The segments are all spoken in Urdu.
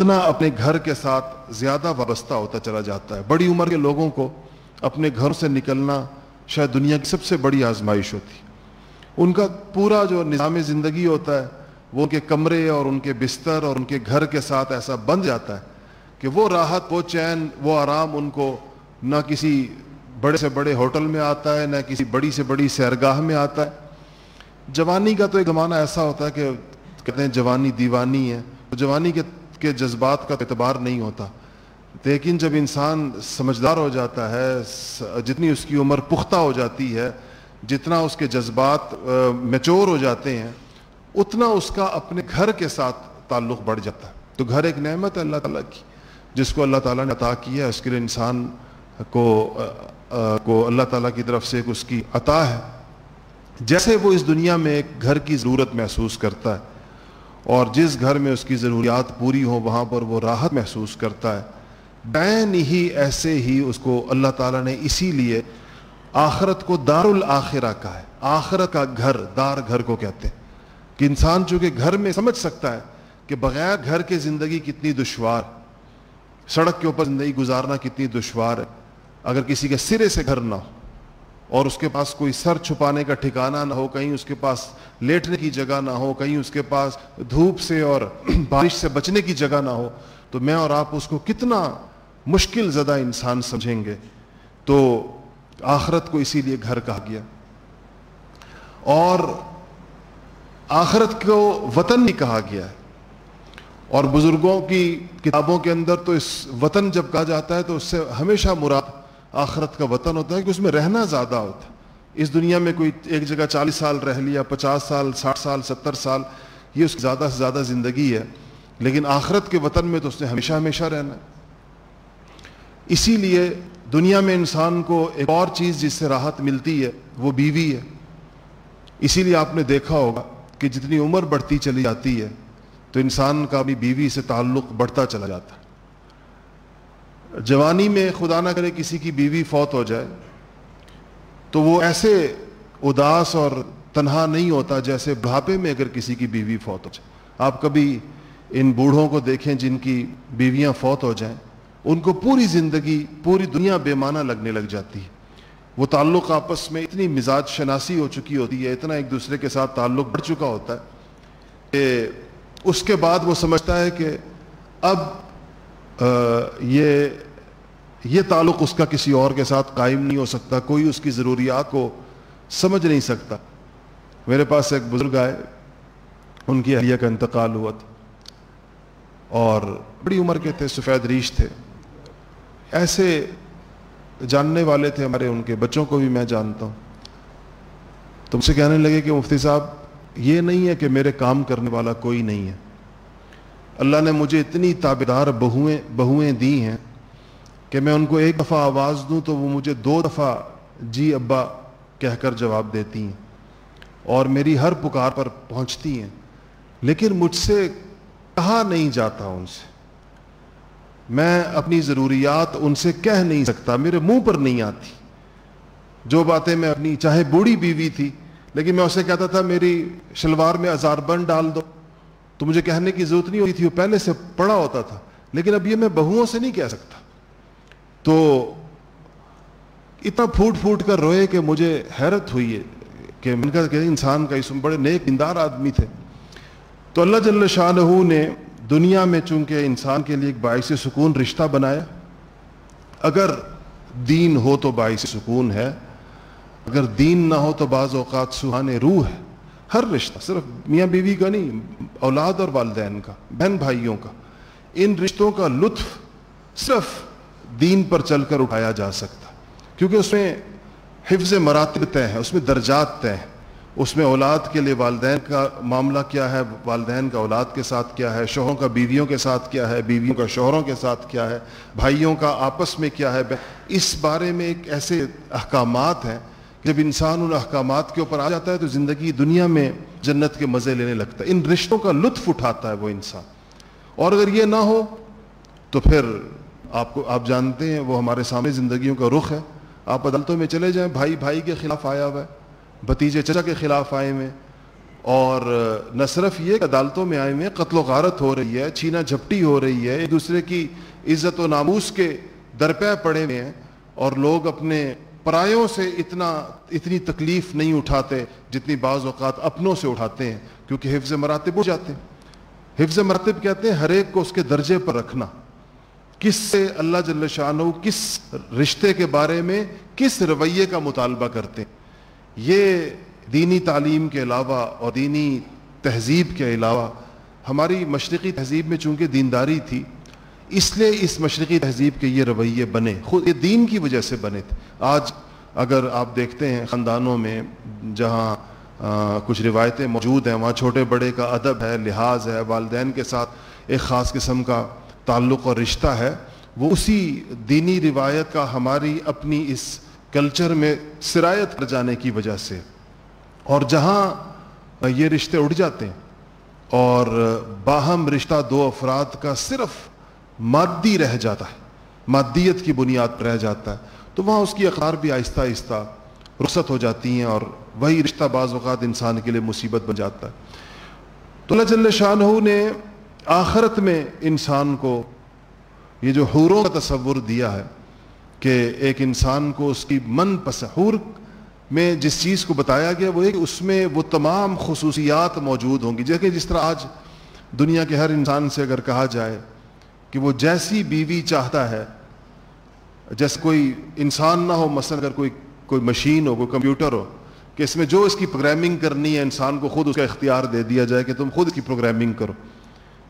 اتنا اپنے گھر کے ساتھ زیادہ وابستہ ہوتا چلا جاتا ہے۔ بڑی عمر کے لوگوں کو اپنے گھر سے نکلنا شاید دنیا کی سب سے بڑی آزمائش ہوتی۔ ان کا پورا جو نظام زندگی ہوتا ہے، وہ ان کے کمرے اور ان کے بستر اور ان کے گھر کے ساتھ ایسا بند جاتا ہے کہ وہ راحت، وہ چین، وہ آرام ان کو نہ کسی بڑے سے بڑے ہوٹل میں آتا ہے، نہ کسی بڑی سے بڑی سیرگاہ میں آتا ہے۔ جوانی کا تو ایک زمانہ ایسا ہوتا ہے کہ کہتے ہیں جوانی دیوانی ہے۔ جوانی کے کے جذبات کا اعتبار نہیں ہوتا۔ لیکن جب انسان سمجھدار ہو جاتا ہے جتنی اس کی عمر پختہ ہو جاتی ہے، جتنا اس کے جذبات میچور ہو جاتے ہیں، اتنا اس کا اپنے گھر کے ساتھ تعلق بڑھ جاتا ہے۔ تو گھر ایک نعمت ہے اللہ تعالیٰ کی، جس کو اللہ تعالیٰ نے عطا کیا ہے۔ اس کے لیے انسان کو کو اللہ تعالیٰ کی طرف سے ایک اس کی عطا ہے۔ جیسے وہ اس دنیا میں ایک گھر کی ضرورت محسوس کرتا ہے اور جس گھر میں اس کی ضروریات پوری ہوں، وہاں پر وہ راحت محسوس کرتا ہے۔ بین ہی ایسے ہی اس کو اللہ تعالیٰ نے اسی لیے آخرت کو دار الآخرہ کا ہے۔ آخرت کا گھر، دار گھر کو کہتے ہیں۔ کہ انسان چونکہ گھر میں سمجھ سکتا ہے کہ بغیر گھر کے زندگی کتنی دشوار، سڑک کے اوپر زندگی گزارنا کتنی دشوار ہے۔ اگر کسی کے سرے سے گھر نہ ہو اور اس کے پاس کوئی سر چھپانے کا ٹھکانہ نہ ہو، کہیں اس کے پاس لیٹنے کی جگہ نہ ہو، کہیں اس کے پاس دھوپ سے اور بارش سے بچنے کی جگہ نہ ہو۔ تو میں اور آپ اس کو کتنا مشکل زدہ انسان سمجھیں گے۔ تو آخرت کو اسی لیے گھر کہا گیا۔ اور آخرت کو وطن نہیں کہا گیا ہے۔ اور بزرگوں کی کتابوں کے اندر تو اس وطن جب کہا جاتا ہے تو اس سے ہمیشہ مراد آخرت کا وطن ہوتا ہے کہ اس میں رہنا زیادہ ہوتا ہے۔ اس دنیا میں کوئی ایک جگہ چالیس سال رہ لیا، پچاس سال، ساٹھ سال، ستر سال، یہ اس کی زیادہ سے زیادہ زندگی ہے۔ لیکن آخرت کے وطن میں تو اس نے ہمیشہ ہمیشہ رہنا ہے۔ اسی لیے دنیا میں انسان کو ایک اور چیز جس سے راحت ملتی ہے، وہ بیوی ہے۔ اسی لیے آپ نے دیکھا ہوگا کہ جتنی عمر بڑھتی چلی جاتی ہے، تو انسان کا اپنی بیوی سے تعلق بڑھتا چلا جاتا ہے۔ جوانی میں خدا نہ کرے کسی کی بیوی فوت ہو جائے، تو وہ ایسے اداس اور تنہا نہیں ہوتا جیسے بڑھاپے میں اگر کسی کی بیوی فوت ہو جائے۔ آپ کبھی ان بوڑھوں کو دیکھیں جن کی بیویاں فوت ہو جائیں، ان کو پوری زندگی، پوری دنیا بے معنی لگنے لگ جاتی ہے۔ وہ تعلق آپس میں اتنی مزاج شناسی ہو چکی ہوتی ہے، اتنا ایک دوسرے کے ساتھ تعلق بڑھ چکا ہوتا ہے کہ اس کے بعد وہ سمجھتا ہے کہ اب یہ یہ تعلق اس کا کسی اور کے ساتھ قائم نہیں ہو سکتا، کوئی اس کی ضروریات کو سمجھ نہیں سکتا۔ میرے پاس ایک بزرگ آئے، ان کی اہلیہ کا انتقال ہوا تھا۔ اور بڑی عمر کے تھے، سفید ریش تھے۔ ایسے جاننے والے تھے ہمارے، ان کے بچوں کو بھی میں جانتا ہوں۔ تو مجھ سے کہنے لگے کہ مفتی صاحب، یہ نہیں ہے کہ میرے کام کرنے والا کوئی نہیں ہے۔ اللہ نے مجھے اتنی تابدار بہویں بہویں دی ہیں کہ میں ان کو ایک دفعہ آواز دوں تو وہ مجھے دو دفعہ جی ابا کہہ کر جواب دیتی ہیں اور میری ہر پکار پر پہنچتی ہیں۔ لیکن مجھ سے کہا نہیں جاتا ان سے۔ میں اپنی ضروریات ان سے کہہ نہیں سکتا، میرے منہ پر نہیں آتی۔ جو باتیں میں اپنی چاہے بوڑھی بیوی تھی، لیکن میں اسے کہتا تھا، میری شلوار میں ازار بند ڈال دو۔ تو مجھے کہنے کی ضرورت نہیں ہوتی تھی، وہ پہلے سے پڑا ہوتا تھا، لیکن اب یہ میں بہوؤں سے نہیں کہہ سکتا۔ تو اتنا پھوٹ پھوٹ کر روئے کہ مجھے حیرت ہوئی ہے کہ من کا کہ انسان کا اس بڑے نیک اندار آدمی تھے۔ تو اللہ جل شاہ نے دنیا میں چونکہ انسان کے لیے ایک باعث سکون رشتہ بنایا، اگر دین ہو تو باعث سکون ہے، اگر دین نہ ہو تو بعض اوقات سہانے روح ہے۔ ہر رشتہ، صرف میاں بیوی کا نہیں، اولاد اور والدین کا، بہن بھائیوں کا۔ ان رشتوں کا لطف صرف دین پر چل کر اٹھایا جا سکتا۔ کیونکہ اس میں حفظ مراتب طے ہیں، اس میں درجات طے ہیں۔ اس میں اولاد کے لیے والدین کا معاملہ کیا ہے، والدین کا اولاد کے ساتھ کیا ہے، شوہروں کا بیویوں کے ساتھ کیا ہے، بیویوں کا شوہروں کے ساتھ کیا ہے، بھائیوں کا آپس میں کیا ہے۔ اس بارے میں ایک ایسے احکامات ہیں جب انسان ان احکامات کے اوپر آ جاتا ہے تو زندگی دنیا میں جنت کے مزے لینے لگتا ہے۔ ان رشتوں کا لطف اٹھاتا ہے وہ انسان۔ اور اگر یہ نہ ہو، تو پھر آپ کو آپ جانتے ہیں وہ ہمارے سامنے زندگیوں کا رخ ہے۔ آپ عدالتوں میں چلے جائیں، بھائی بھائی کے خلاف آیا ہوا ہے، بھتیجے چچا کے خلاف آئے ہوئے۔ اور نہ صرف یہ کہ عدالتوں میں آئے ہوئے، قتل و غارت ہو رہی ہے، چھینا جھپٹی ہو رہی ہے، ایک دوسرے کی عزت و ناموس کے درپے پڑے ہوئے ہیں۔ اور لوگ اپنے پرایوں سے اتنا، اتنی تکلیف نہیں اٹھاتے جتنی بعض اوقات اپنوں سے اٹھاتے ہیں، کیونکہ حفظ مراتب ہو جاتے ہیں۔ حفظ مراتب کہتے ہیں، ہر ایک کو اس کے درجے پر رکھنا۔ کس سے اللہ جل شاہ کس رشتے کے بارے میں کس رویے کا مطالبہ کرتے ہیں؟ یہ دینی تعلیم کے علاوہ اور دینی تہذیب کے علاوہ، ہماری مشرقی تہذیب میں چونکہ دینداری تھی اس لیے اس مشرقی تہذیب کے یہ رویے بنے، خود یہ دین کی وجہ سے بنے تھے۔ آج اگر آپ دیکھتے ہیں خاندانوں میں جہاں کچھ روایتیں موجود ہیں، وہاں چھوٹے بڑے کا ادب ہے، لحاظ ہے، والدین کے ساتھ ایک خاص قسم کا تعلق اور رشتہ ہے، وہ اسی دینی روایت کا ہماری اپنی اس کلچر میں سرایت کر جانے کی وجہ سے۔ اور جہاں یہ رشتے اٹھ جاتے ہیں اور باہم رشتہ دو افراد کا صرف مادی رہ جاتا ہے، مادیت کی بنیاد پر رہ جاتا ہے۔ تو وہاں اس کی اقرار بھی آہستہ آہستہ رخصت ہو جاتی ہیں اور وہی رشتہ بعض اوقات انسان کے لیے مصیبت بن جاتا ہے۔ تو اللہ جل شاہ نے آخرت میں انسان کو یہ جو حوروں کا تصور دیا ہے کہ ایک انسان کو اس کی من پسحور میں جس چیز کو بتایا گیا، وہ ایک اس میں وہ تمام خصوصیات موجود ہوں گی۔ جیسے جس طرح آج دنیا کے ہر انسان سے اگر کہا جائے کہ وہ جیسی بیوی چاہتا ہے، جیسے کوئی انسان نہ ہو، مثلا اگر کوئی کوئی مشین ہو، کوئی کمپیوٹر ہو، کہ اس میں جو اس کی پروگرامنگ کرنی ہے، انسان کو خود اس کا اختیار دے دیا جائے کہ تم خود اس کی پروگرامنگ کرو۔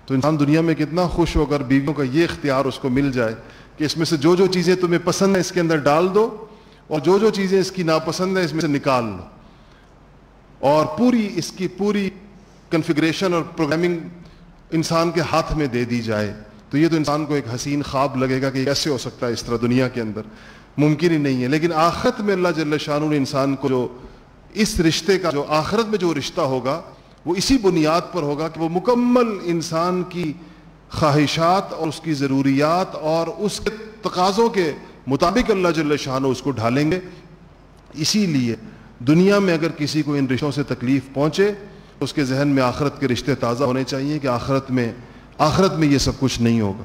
تو انسان دنیا میں کتنا خوش ہو کر بیویوں کا یہ اختیار اس کو مل جائے کہ اس میں سے جو جو چیزیں تمہیں پسند ہیں اس کے اندر ڈال دو اور جو جو چیزیں اس کی ناپسند ہیں اس میں سے نکال لو۔ اور پوری اس کی پوری کنفیگریشن اور پروگرامنگ انسان کے ہاتھ میں دے دی جائے۔ تو یہ تو انسان کو ایک حسین خواب لگے گا کہ کیسے ہو سکتا ہے اس طرح دنیا کے اندر؟ ممکن ہی نہیں ہے۔ لیکن آخرت میں اللہ جل شاہ نے انسان کو جو اس رشتے کا، جو آخرت میں جو رشتہ ہوگا، وہ اسی بنیاد پر ہوگا کہ وہ مکمل انسان کی خواہشات اور اس کی ضروریات اور اس کے تقاضوں کے مطابق اللہ جل شاہ اس کو ڈھالیں گے۔ اسی لیے دنیا میں اگر کسی کو ان رشتوں سے تکلیف پہنچے، اس کے ذہن میں آخرت کے رشتے تازہ ہونے چاہیے کہ آخرت میں آخرت میں یہ سب کچھ نہیں ہوگا۔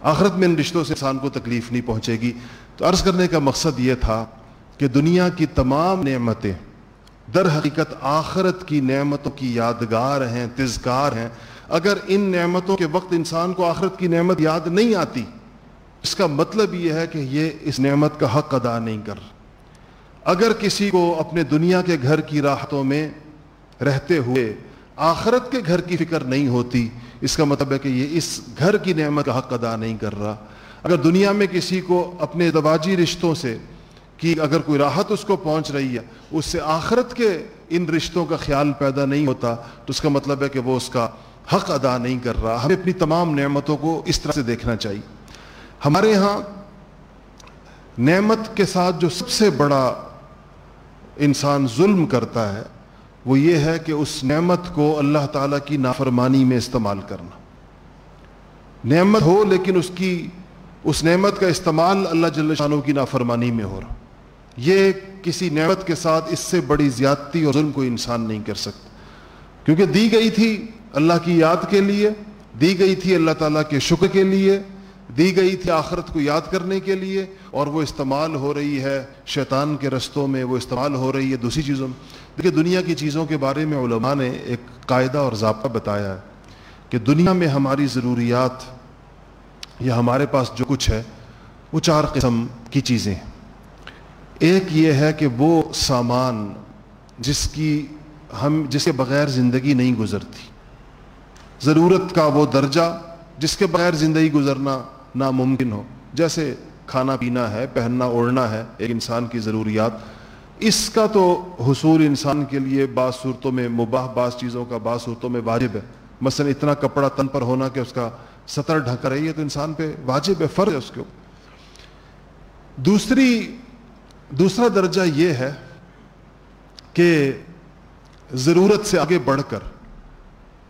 آخرت میں ان رشتوں سے انسان کو تکلیف نہیں پہنچے گی۔ تو عرض کرنے کا مقصد یہ تھا کہ دنیا کی تمام نعمتیں در حقیقت آخرت کی نعمتوں کی یادگار ہیں، تزکار ہیں۔ اگر ان نعمتوں کے وقت انسان کو آخرت کی نعمت یاد نہیں آتی، اس کا مطلب یہ ہے کہ یہ اس نعمت کا حق ادا نہیں کر۔ اگر کسی کو اپنے دنیا کے گھر کی راحتوں میں رہتے ہوئے آخرت کے گھر کی فکر نہیں ہوتی۔ اس کا مطلب ہے کہ یہ اس گھر کی نعمت کا حق ادا نہیں کر رہا۔ اگر دنیا میں کسی کو اپنے دواجی رشتوں سے کہ اگر کوئی راحت اس کو پہنچ رہی ہے، اس سے آخرت کے ان رشتوں کا خیال پیدا نہیں ہوتا، تو اس کا مطلب ہے کہ وہ اس کا حق ادا نہیں کر رہا۔ ہمیں اپنی تمام نعمتوں کو اس طرح سے دیکھنا چاہیے۔ ہمارے ہاں نعمت کے ساتھ جو سب سے بڑا انسان ظلم کرتا ہے وہ یہ ہے کہ اس نعمت کو اللہ تعالیٰ کی نافرمانی میں استعمال کرنا۔ نعمت ہو لیکن اس کی، اس نعمت کا استعمال اللہ جل شانوں کی نافرمانی میں ہو رہا۔ یہ کسی نعمت کے ساتھ اس سے بڑی زیادتی اور ظلم کوئی انسان نہیں کر سکتا۔ کیونکہ دی گئی تھی اللہ کی یاد کے لیے، دی گئی تھی اللہ تعالیٰ کے شکر کے لیے، دی گئی تھی آخرت کو یاد کرنے کے لیے، اور وہ استعمال ہو رہی ہے شیطان کے رستوں میں، وہ استعمال ہو رہی ہے دوسری چیزوں میں۔ دیکھیے، دنیا کی چیزوں کے بارے میں علماء نے ایک قاعدہ اور ضابطہ بتایا ہے کہ دنیا میں ہماری ضروریات یا ہمارے پاس جو کچھ ہے، وہ چار قسم کی چیزیں ہیں۔ ایک یہ ہے کہ وہ سامان جس کی ہم، جس کے بغیر زندگی نہیں گزرتی۔ ضرورت کا وہ درجہ جس کے بغیر زندگی گزرنا ناممکن ہو۔ جیسے کھانا پینا ہے، پہننا، اوڑھنا ہے، ایک انسان کی ضروریات اس کا تو حصول انسان کے لیے بعض صورتوں میں مباح، بعض چیزوں کا، بعض صورتوں میں واجب ہے۔ مثلا اتنا کپڑا تن پر ہونا کہ اس کا سطر ڈھک رہی ہے تو انسان پہ واجب ہے، فرض ہے اس کے دوسری، دوسرا درجہ یہ ہے کہ ضرورت سے آگے بڑھ کر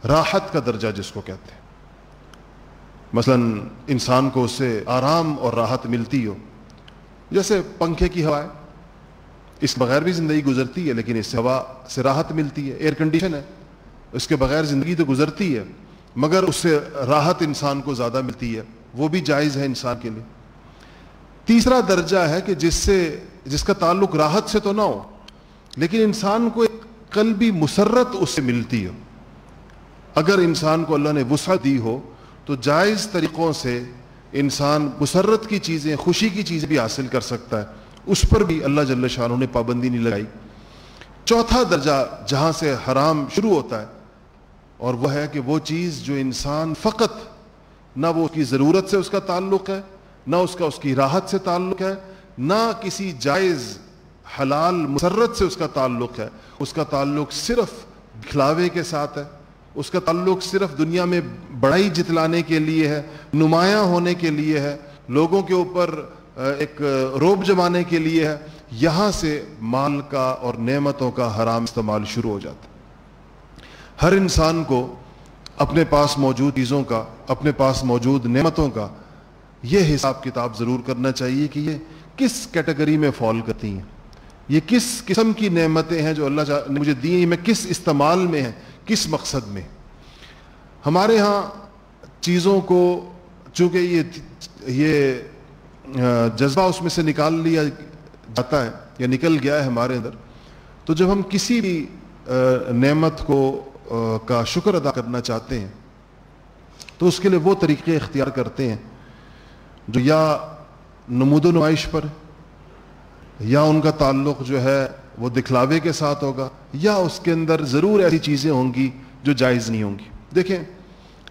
راحت کا درجہ جس کو کہتے ہیں۔ مثلا انسان کو اس سے آرام اور راحت ملتی ہو۔ جیسے پنکھے کی ہوائیں۔ اس بغیر بھی زندگی گزرتی ہے، لیکن اس سے ہوا سے راحت ملتی ہے ایئر کنڈیشن ہے۔ اس کے بغیر زندگی تو گزرتی ہے، مگر اس سے راحت انسان کو زیادہ ملتی ہے۔ وہ بھی جائز ہے انسان کے لیے۔ تیسرا درجہ ہے کہ جس سے، جس کا تعلق راحت سے تو نہ ہو، لیکن انسان کو ایک قلبی مسرت اس سے ملتی ہو اگر انسان کو اللہ نے وسعت دی ہو، تو جائز طریقوں سے انسان مسرت کی چیزیں، خوشی کی چیزیں بھی حاصل کر سکتا ہے۔ اس پر بھی اللہ جل شاہ نے پابندی نہیں لگائی۔ چوتھا درجہ جہاں سے حرام شروع ہوتا ہے، اور وہ ہے کہ وہ چیز جو انسان فقط نہ وہ اس کی ضرورت سے اس کا تعلق ہے، نہ اس کا اس کی راحت سے تعلق ہے، نہ کسی جائز حلال مسرت سے اس کا تعلق ہے۔ اس کا تعلق صرف کھلاوے کے ساتھ ہے، اس کا تعلق صرف دنیا میں بڑائی جتلانے کے لیے ہے، نمایاں ہونے کے لیے ہے۔ لوگوں کے اوپر ایک روب جمانے کے لیے ہے، یہاں سے مال کا اور نعمتوں کا حرام استعمال شروع ہو جاتا ہر انسان کو اپنے پاس موجود چیزوں کا، اپنے پاس موجود نعمتوں کا یہ حساب کتاب ضرور کرنا چاہیے کہ یہ کس کیٹیگری میں فال کرتی ہیں۔ یہ کس قسم کی نعمتیں ہیں جو اللہ نے مجھے دی ہیں، میں کس استعمال میں ہیں، کس مقصد میں ہمارے ہاں چیزوں کو، چونکہ یہ یہ جذبہ اس میں سے نکال لیا جاتا ہے یا نکل گیا ہے ہمارے اندر، تو جب ہم کسی بھی نعمت کو کا شکر ادا کرنا چاہتے ہیں، تو اس کے لیے وہ طریقے اختیار کرتے ہیں جو یا نمود و نمائش پر، یا ان کا تعلق جو ہے وہ دکھلاوے کے ساتھ ہوگا، یا اس کے اندر ضرور ایسی چیزیں ہوں گی جو جائز نہیں ہوں گی۔ دیکھیں،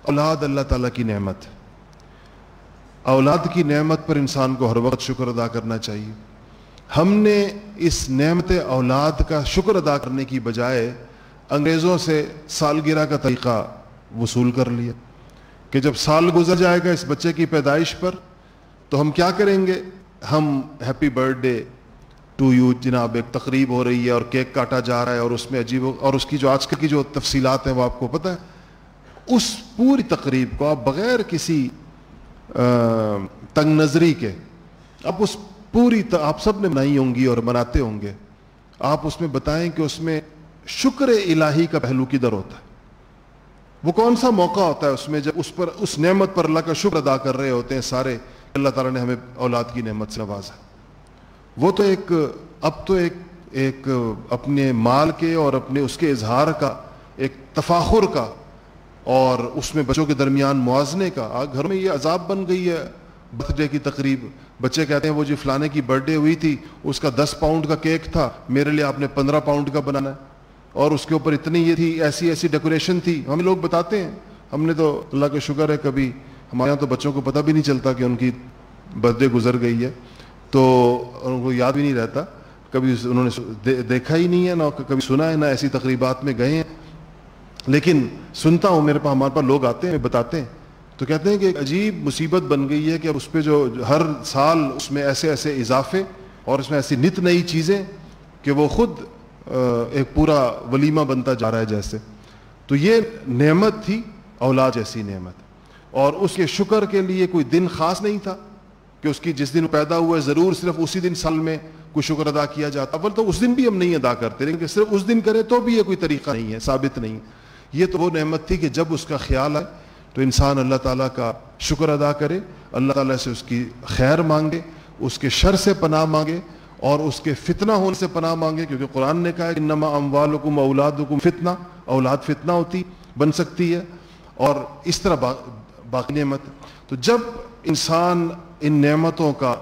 اولاد اللہ تعالیٰ کی نعمت اولاد کی نعمت پر انسان کو ہر وقت شکر ادا کرنا چاہیے۔ ہم نے اس نعمت اولاد کا شکر ادا کرنے کی بجائے انگریزوں سے سالگرہ کا طریقہ وصول کر لیا۔ کہ جب سال گزر جائے گا اس بچے کی پیدائش پر، تو ہم کیا کریں گے؟ ہم happy birthday to you جناب، ایک تقریب ہو رہی ہے اور کیک کاٹا جا رہا ہے اور اس میں عجیب اور اس کی جو آج کل کی جو تفصیلات ہیں وہ آپ کو پتہ ہے۔ اس پوری تقریب کو آپ بغیر کسی تنگ نظری کے۔ اب اس پوری آپ سب نے منائی ہوں گی اور مناتے ہوں گے۔ آپ اس میں بتائیں کہ اس میں شکر الہی کا پہلو کدھر ہوتا ہے؟ وہ کون سا موقع ہوتا ہے اس میں جب اس پر، اس نعمت پر اللہ کا شکر ادا کر رہے ہوتے ہیں سارے اللہ تعالیٰ نے ہمیں اولاد کی نعمت سے نوازا۔ وہ تو ایک، اب تو ایک ایک اپنے مال کے اور اپنے اس کے اظہار کا، ایک تفاخر کا اور اس میں بچوں کے درمیان موازنے کا گھر میں یہ عذاب بن گئی ہے۔ برتھ ڈے کی تقریب، بچے کہتے ہیں وہ جو فلانے کی برتھ ڈے ہوئی تھی، اس کا دس پاؤنڈ کا کیک تھا، میرے لیے آپ نے پندرہ پاؤنڈ کا بنانا ہے۔ اور اس کے اوپر اتنی یہ تھی، ایسی ایسی ڈیکوریشن تھی۔ ہم لوگ بتاتے ہیں، ہم نے تو اللہ کا شکر ہے کبھی ہمارے یہاں تو بچوں کو پتہ بھی نہیں چلتا کہ ان کی برتھ ڈے گزر گئی ہے۔ تو ان کو یاد بھی نہیں رہتا، کبھی انہوں نے دیکھا ہی نہیں ہے، نہ کبھی سنا ہے، نہ ایسی تقریبات میں گئے ہیں۔ لیکن سنتا ہوں میرے پاس ہمارے پاس لوگ آتے ہیں، بتاتے ہیں۔ تو کہتے ہیں کہ ایک عجیب مصیبت بن گئی ہے کہ اب اس پہ جو ہر سال اس میں ایسے ایسے اضافے اور اس میں ایسی نت نئی چیزیں کہ وہ خود ایک پورا ولیمہ بنتا جا رہا ہے جیسے۔ تو یہ نعمت تھی، اولاد جیسی نعمت۔ اور اس کے شکر کے لیے کوئی دن خاص نہیں تھا کہ اس کی جس دن پیدا ہوا ہے، ضرور صرف اسی دن سال میں کوئی شکر ادا کیا جاتا۔ اول تو اس دن بھی ہم نہیں ادا کرتے، لیکن صرف اس دن کرے تو بھی یہ کوئی طریقہ نہیں ہے، ثابت نہیں۔ یہ تو وہ نعمت تھی کہ جب اس کا خیال آئے تو انسان اللہ تعالیٰ کا شکر ادا کرے، اللہ تعالیٰ سے اس کی خیر مانگے، اس کے شر سے پناہ مانگے اور اس کے فتنہ ہونے سے پناہ مانگے، کیونکہ قرآن نے کہا کہ نما اموالکم اولادکم فتنہ، اولاد فتنہ ہوتی بن سکتی ہے اور اس طرح باقی نعمت۔ تو جب انسان ان نعمتوں کا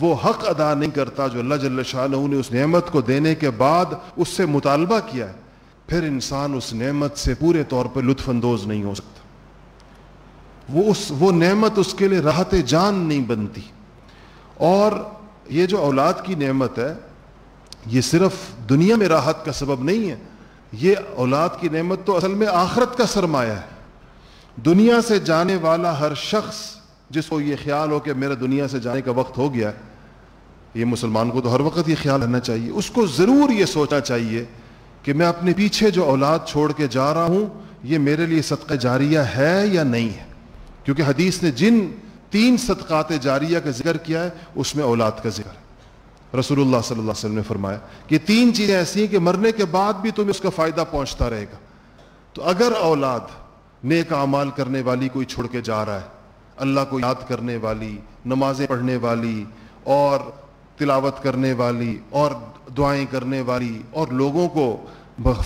وہ حق ادا نہیں کرتا جو اللہ جل شاہ نے اس نعمت کو دینے کے بعد اس سے مطالبہ کیا ہے پھر انسان اس نعمت سے پورے طور پہ لطف اندوز نہیں ہو سکتا۔ وہ اس، وہ نعمت اس کے لیے راحت جان نہیں بنتی۔ اور یہ جو اولاد کی نعمت ہے، یہ صرف دنیا میں راحت کا سبب نہیں ہے۔ یہ اولاد کی نعمت تو اصل میں آخرت کا سرمایہ ہے۔ دنیا سے جانے والا ہر شخص، جس کو یہ خیال ہو کہ میرا دنیا سے جانے کا وقت ہو گیا، یہ مسلمان کو تو ہر وقت یہ خیال رہنا چاہیے۔ اس کو ضرور یہ سوچنا چاہیے کہ میں اپنے پیچھے جو اولاد چھوڑ کے جا رہا ہوں، یہ میرے لیے صدقہ جاریہ ہے یا نہیں ہے؟ کیونکہ حدیث نے جن تین صدقات جاریہ کا ذکر کیا ہے، اس میں اولاد کا ذکر ہے۔ رسول اللہ صلی اللہ علیہ وسلم نے فرمایا کہ تین چیزیں ایسی ہیں کہ مرنے کے بعد بھی تمہیں اس کا فائدہ پہنچتا رہے گا۔ تو اگر اولاد نیک اعمال کرنے والی کوئی چھوڑ کے جا رہا ہے، اللہ کو یاد کرنے والی، نمازیں پڑھنے والی اور تلاوت کرنے والی اور دعائیں کرنے والی اور لوگوں کو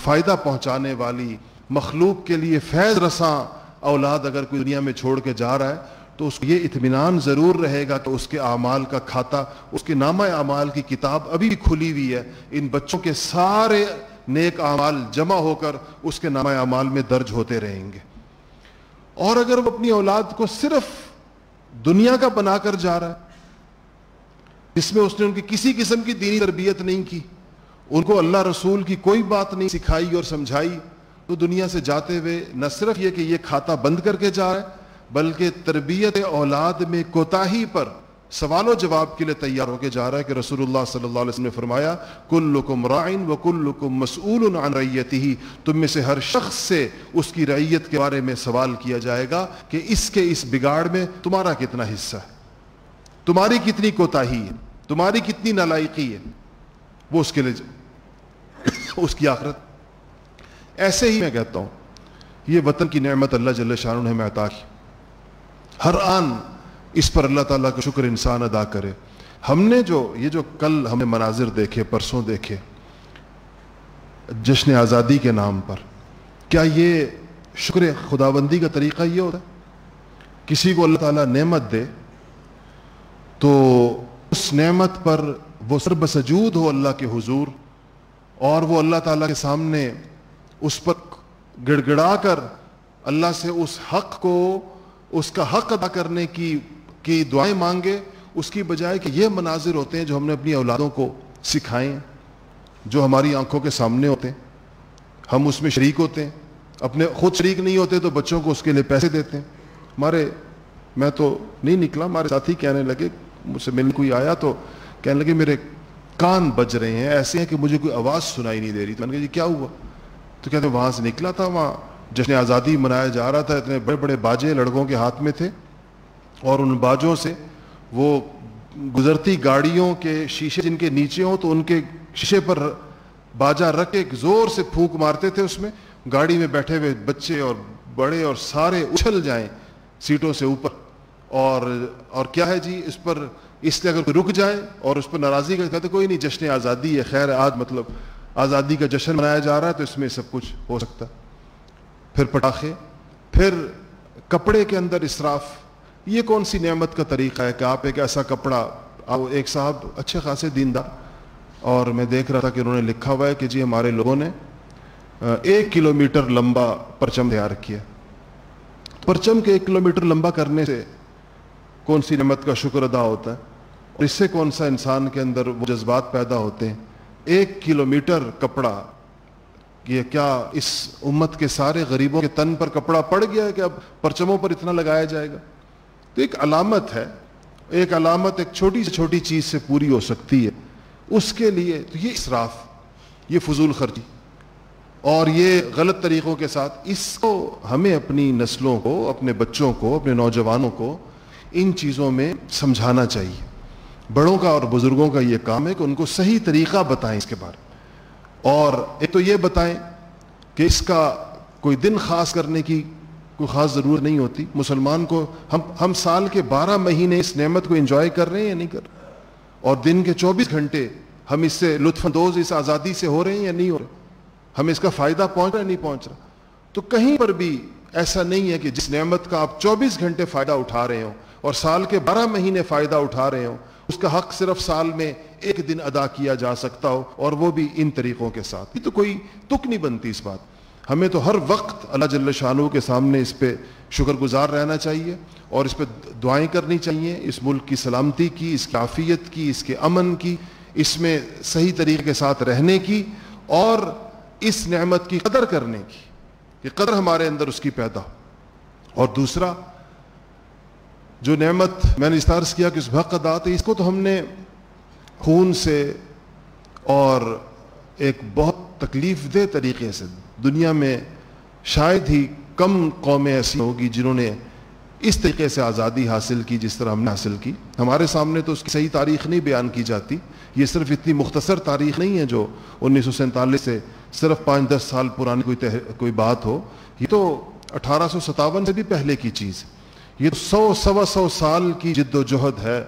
فائدہ پہنچانے والی مخلوق کے لیے فیض رساں اولاد اگر کوئی دنیا میں چھوڑ کے جا رہا ہے، تو اس کو یہ اطمینان ضرور رہے گا کہ اس کے اعمال کا کھاتا، اس کے نامہ اعمال کی کتاب ابھی بھی کھلی ہوئی ہے۔ ان بچوں کے سارے نیک اعمال جمع ہو کر اس کے نامہ اعمال میں درج ہوتے رہیں گے۔ اور اگر وہ اپنی اولاد کو صرف دنیا کا بنا کر جا رہا ہے جس میں اس نے ان کی کسی قسم کی دینی تربیت نہیں کی، ان کو اللہ رسول کی کوئی بات نہیں سکھائی اور سمجھائی۔ تو دنیا سے جاتے ہوئے نہ صرف یہ کہ یہ کھاتا بند کر کے جا رہا ہے، بلکہ تربیت اولاد میں کوتاہی پر سوال و جواب کے لیے تیار ہو کے جا رہا ہے کہ رسول اللہ صلی اللہ علیہ وسلم نے فرمایا کل رائن و کل مسعول عن ریتی ہی تم میں سے ہر شخص سے اس کی ریت کے بارے میں سوال کیا جائے گا کہ اس کے اس بگاڑ میں تمہارا کتنا حصہ ہے۔ تمہاری کتنی کوتاہی ہے؟ تمہاری کتنی نالائقی ہے؟ وہ اس کے لیے اس کی آخرت۔ ایسے ہی میں کہتا ہوں، یہ وطن کی نعمت اللہ جل شاہ نے ہمیں عطا کی۔ ہر آن اس پر اللہ تعالیٰ کا شکر انسان ادا کرے۔ ہم نے جو یہ جو کل ہمیں مناظر دیکھے، پرسوں دیکھے، جشن آزادی کے نام پر، کیا یہ شکر خداوندی کا طریقہ یہ ہوتا ہے؟ کسی کو اللہ تعالیٰ نعمت دے تو اس نعمت پر وہ سرب سجود ہو اللہ کے حضور اور وہ اللہ تعالیٰ کے سامنے اس پر گڑ گڑا کر اللہ سے اس حق کو، اس کا حق ادا کرنے کی کی دعائیں مانگے، اس کی بجائے کہ یہ مناظر ہوتے ہیں جو ہم نے اپنی اولادوں کو سکھائیں جو ہماری آنکھوں کے سامنے ہوتے ہیں۔ ہم اس میں شریک ہوتے ہیں۔ اپنے خود شریک نہیں ہوتے تو بچوں کو اس کے لیے پیسے دیتے ہیں۔ ہمارے، میں تو نہیں نکلا، ہمارے ساتھی کہنے لگے مجھ سے ملنے کوئی آیا تو کہنے لگے میرے کان بج رہے ہیں، ایسے ہیں کہ مجھے کوئی آواز سنائی نہیں دے رہی۔ تو میں نے کہا جی کیا ہوا؟ تو کہتے، وہاں سے نکلا تھا وہاں۔ جشن آزادی منایا جا رہا تھا، اتنے بڑے بڑے باجے لڑکوں کے ہاتھ میں تھے اور ان باجوں سے وہ گزرتی گاڑیوں کے شیشے جن کے نیچے ہوں تو ان کے شیشے پر باجا رکھ کے ایک زور سے پھونک مارتے تھے اس میں۔ گاڑی میں بیٹھے ہوئے بچے اور بڑے اور سارے اچھل جائیں سیٹوں سے اوپر۔ اور اور کیا ہے جی؟ اس پر اس لیے اگر کوئی رک جائے اور اس پر ناراضی کا کہتے کوئی نہیں، جشن آزادی ہے، خیر، آج مطلب آزادی کا جشن منایا جا رہا ہے تو اس میں سب کچھ ہو سکتا ہے۔ پھر پٹاخے، پھر کپڑے کے اندر اسراف، یہ کون سی نعمت کا طریقہ ہے کہ آپ ایک ایسا کپڑا ایک صاحب اچھے خاصے دیندار، اور میں دیکھ رہا تھا کہ انہوں نے لکھا ہوا ہے کہ جی ہمارے لوگوں نے ایک کلو میٹر لمبا پرچم تیار کیا۔ پرچم کے ایک کلو میٹر لمبا کرنے سے کون سی نعمت کا شکر ادا ہوتا ہے؟ اور اس سے کون سا انسان کے اندر وہ جذبات پیدا ہوتے ہیں؟ ایک کلو میٹر کپڑا کہ کیا اس امت کے سارے غریبوں کے تن پر کپڑا پڑ گیا ہے کہ اب پرچموں پر اتنا لگایا جائے گا؟ تو ایک علامت ہے، ایک علامت ایک چھوٹی سے چھوٹی چیز سے پوری ہو سکتی ہے۔ اس کے لیے تو یہ اسراف یہ فضول خرچی۔ اور یہ غلط طریقوں کے ساتھ اس کو ہمیں اپنی نسلوں کو، اپنے بچوں کو، اپنے نوجوانوں کو ان چیزوں میں سمجھانا چاہیے۔ بڑوں کا اور بزرگوں کا یہ کام ہے کہ ان کو صحیح طریقہ بتائیں اس کے بارے۔ اور ایک تو یہ بتائیں کہ اس کا کوئی دن خاص کرنے کی کوئی خاص ضرورت نہیں ہوتی۔ مسلمان کو ہم ہم سال کے بارہ مہینے اس نعمت کو انجوائے کر رہے ہیں یا نہیں کر رہے؟ اور دن کے چوبیس گھنٹے ہم اس سے لطف اندوز، اس آزادی سے ہو رہے ہیں یا نہیں ہو رہے؟ ہمیں اس کا فائدہ پہنچ رہا ہے نہیں پہنچ رہا؟ تو کہیں پر بھی ایسا نہیں ہے کہ جس نعمت کا آپ چوبیس گھنٹے فائدہ اٹھا رہے ہوں اور سال کے بارہ مہینے فائدہ اٹھا رہے ہوں، اس کا حق صرف سال میں ایک دن ادا کیا جا سکتا ہو اور وہ بھی ان طریقوں کے ساتھ۔ یہ تو کوئی تک نہیں بنتی اس بات۔ ہمیں تو ہر وقت اللہ جل شاہ کے سامنے اس پہ شکر گزار رہنا چاہیے اور اس پہ دعائیں کرنی چاہیے، اس ملک کی سلامتی کی، اس کی عافیت کی، اس کے امن کی، اس میں صحیح طریقے کے ساتھ رہنے کی اور اس نعمت کی قدر کرنے کی، کہ قدر ہمارے اندر اس کی پیدا اور دوسرا جو نعمت میں نے استعارض کیا کہ اس بحق دات ہے، اس کو تو ہم نے خون سے اور ایک بہت تکلیف دہ طریقے سے دنیا میں شاید ہی کم قومیں ایسی ہوگی جنہوں نے اس طریقے سے آزادی حاصل کی جس طرح ہم نے حاصل کی۔ ہمارے سامنے تو اس کی صحیح تاریخ نہیں بیان کی جاتی۔ یہ صرف اتنی مختصر تاریخ نہیں ہے جو انیس سو سینتالیس سے صرف پانچ دس سال پرانی کوئی کوئی بات ہو۔ یہ تو اٹھارہ سو ستاون سے بھی پہلے کی چیز یہ تو سو سوا سو سال کی جد و جہد ہے،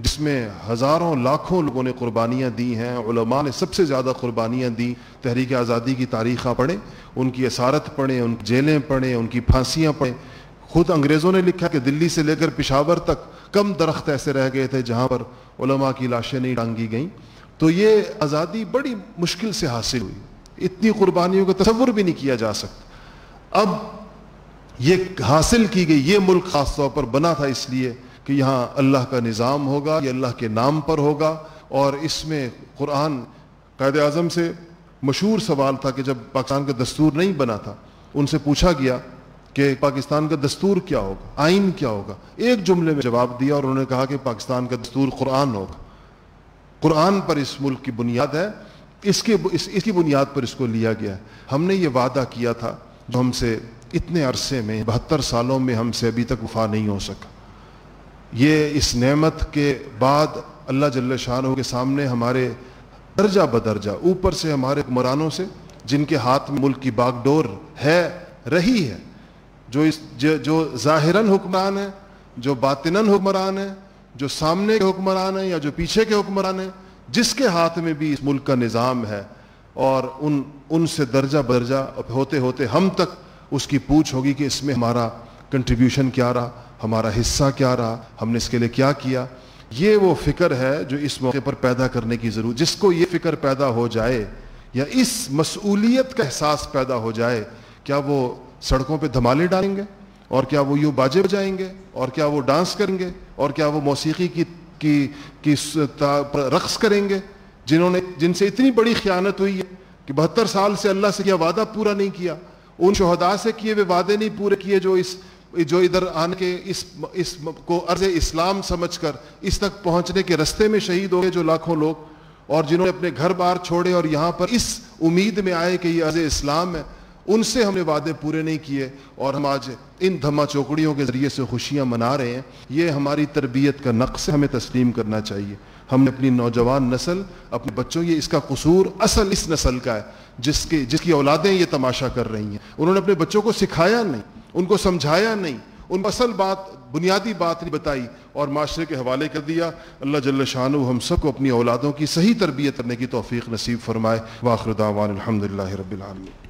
جس میں ہزاروں لاکھوں لوگوں نے قربانیاں دی ہیں، علماء نے سب سے زیادہ قربانیاں دی، تحریک آزادی کی تاریخیں پڑھیں، ان کی اسارت پڑھیں، ان کی جیلیں پڑھیں، ان کی پھانسیاں پڑھیں۔ خود انگریزوں نے لکھا کہ دلی سے لے کر پشاور تک کم درخت ایسے رہ گئے تھے جہاں پر علماء کی لاشیں نہیں ڈانگی گئیں۔ تو یہ آزادی بڑی مشکل سے حاصل ہوئی۔ اتنی قربانیوں کا تصور بھی نہیں کیا جا سکتا۔ اب یہ حاصل کی گئی، یہ ملک خاص طور پر بنا تھا اس لیے کہ یہاں اللہ کا نظام ہوگا، یہ اللہ کے نام پر ہوگا۔ اور اس میں قرآن قائد اعظم سے مشہور سوال تھا کہ جب پاکستان کا دستور نہیں بنا تھا، ان سے پوچھا گیا کہ پاکستان کا دستور کیا ہوگا، آئین کیا ہوگا۔ ایک جملے میں جواب دیا اور انہوں نے کہا کہ پاکستان کا دستور قرآن ہوگا۔ قرآن پر اس ملک کی بنیاد ہے، اس کے اس کی بنیاد پر اس کو لیا گیا ہے۔ ہم نے یہ وعدہ کیا تھا جو ہم سے اتنے عرصے میں، بہتر سالوں میں ہم سے ابھی تک وفا نہیں ہو سکا۔ یہ اس نعمت کے بعد اللہ جل شاہ کے سامنے ہمارے درجہ بدرجہ، اوپر سے ہمارے حکمرانوں سے، جن کے ہاتھ میں ملک کی باغ ڈور ہے، رہی ہے۔ جو اس، جو ظاہراً حکمران ہے جو باطناً حکمران ہے جو سامنے کے حکمران ہیں یا جو پیچھے کے حکمران ہیں، جس کے ہاتھ میں بھی اس ملک کا نظام ہے، اور ان ان سے درجہ برجہ ہوتے ہوتے ہم تک اس کی پوچھ ہوگی کہ اس میں ہمارا کنٹریبیوشن کیا رہا ہمارا حصہ کیا رہا ہم نے اس کے لیے کیا کیا؟ یہ وہ فکر ہے جو اس موقع پر پیدا کرنے کی ضرورت جس کو یہ فکر پیدا ہو جائے یا اس مسئولیت کا احساس پیدا ہو جائے کیا وہ سڑکوں پہ دھمالے ڈالیں گے؟ اور کیا وہ یوں باجے بجائیں گے؟ اور کیا وہ ڈانس کریں گے؟ اور کیا وہ موسیقی کی کی, کی رقص کریں گے؟ جنہوں نے جن سے اتنی بڑی خیانت ہوئی ہے کہ بہتر سال سے اللہ سے کیا وعدہ پورا نہیں کیا ان شہداء سے کیے ہوئے وعدے نہیں پورے کیے جو اس جو ادھر آنے کے اس اس کو عرض اسلام سمجھ کر اس تک پہنچنے کے رستے میں شہید ہو گئے جو لاکھوں لوگ اور جنہوں نے اپنے گھر بار چھوڑے اور یہاں پر اس امید میں آئے کہ یہ عرض اسلام ہے، ان سے ہم نے وعدے پورے نہیں کیے اور ہم آج ان دھما چوکڑیوں کے ذریعے سے خوشیاں منا رہے ہیں۔ یہ ہماری تربیت کا نقص ہمیں تسلیم کرنا چاہیے۔ ہم نے اپنی نوجوان نسل، اپنے بچوں، یہ اس کا قصور اصل اس نسل کا ہے، جس کی جس کی اولادیں یہ تماشا کر رہی ہیں۔ انہوں نے اپنے بچوں کو سکھایا نہیں، ان کو سمجھایا نہیں، ان کو اصل بات، بنیادی بات نہیں بتائی اور معاشرے کے حوالے کر دیا۔ اللہ جل شاہ ہم سب کو اپنی اولادوں کی صحیح تربیت کرنے کی توفیق نصیب فرمائے۔ واخر دعوان الحمد رب العالمین۔